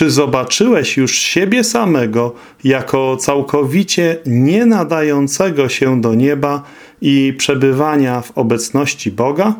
Czy zobaczyłeś już siebie samego jako całkowicie nie nadającego się do nieba i przebywania w obecności Boga?